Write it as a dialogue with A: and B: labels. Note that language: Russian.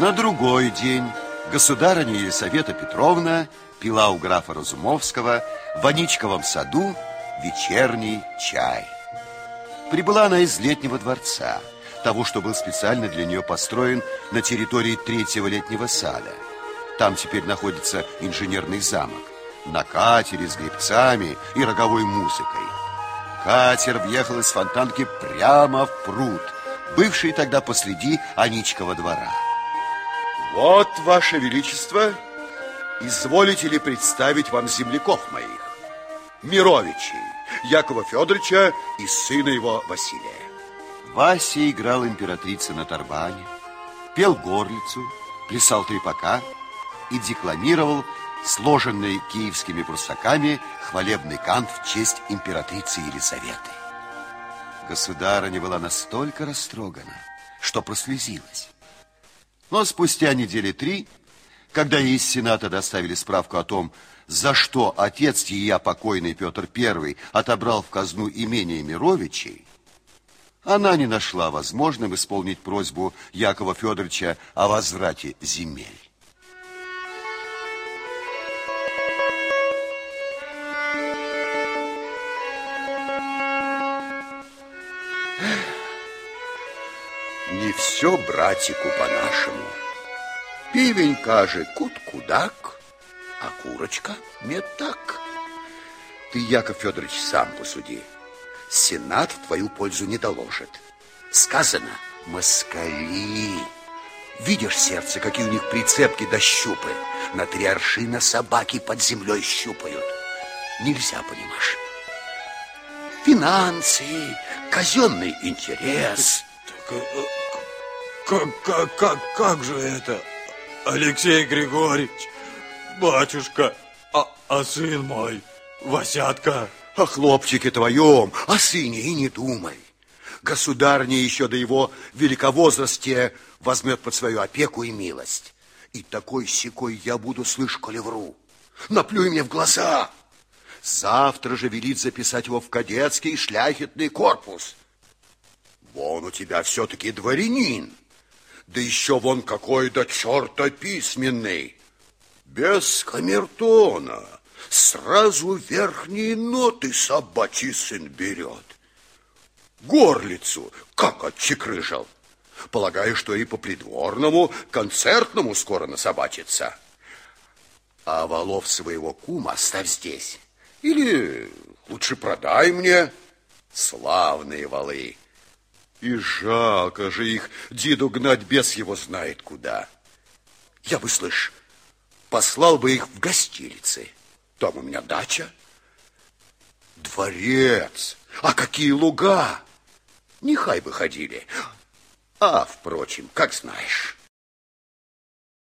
A: На другой день государыня Елисавета Петровна пила у графа Разумовского в Аничковом саду вечерний чай. Прибыла она из летнего дворца, того, что был специально для нее построен на территории третьего летнего сада. Там теперь находится инженерный замок. На катере с гребцами и роговой музыкой. Катер въехал из фонтанки прямо в пруд, бывший тогда посреди Аничкова двора. Вот, Ваше Величество, изволите ли представить вам земляков моих? Мировичей, Якова Федоровича и сына его Василия. Вася играл императрицы на тарбане, пел горлицу, плясал трепака и декламировал сложенный киевскими прусаками хвалебный кант в честь императрицы Елизаветы. Государыня была настолько растрогана, что прослезилась. Но спустя недели три, когда из Сената доставили справку о том, за что отец ее покойный Петр I отобрал в казну имение Мировичей, она не нашла возможным исполнить просьбу Якова Федоровича о возврате земель. Не все братику по-нашему. Пивень каже кут-кудак, а курочка не так. Ты, Яков Федорович, сам посуди. Сенат в твою пользу не доложит. Сказано, москали. Видишь, сердце, какие у них прицепки до щупы. На три аршина собаки под землей щупают. Нельзя, понимаешь. Финансы, казенный интерес.
B: Как, как, как, как же это, Алексей Григорьевич, батюшка, а, а сын мой, Васятка?
A: О хлопчике твоем, о сыне и не думай. Государня еще до его великовозрасте возьмет под свою опеку и милость. И такой секой я буду, слышь, коли вру. Наплюй мне в глаза. Завтра же велит записать его в кадетский шляхетный корпус. Вон у тебя все-таки дворянин. Да еще вон какой то черта письменный. Без камертона. Сразу верхние ноты собачий сын берет. Горлицу как отчекрыжил. Полагаю, что и по придворному, концертному скоро насобачится. А валов своего кума оставь здесь. Или лучше продай мне. Славные валы. И жалко же их Диду гнать без его знает куда. Я бы, слышь, послал бы их в гостилицы. Там у меня дача. Дворец. А какие луга! Нехай бы ходили. А, впрочем, как знаешь.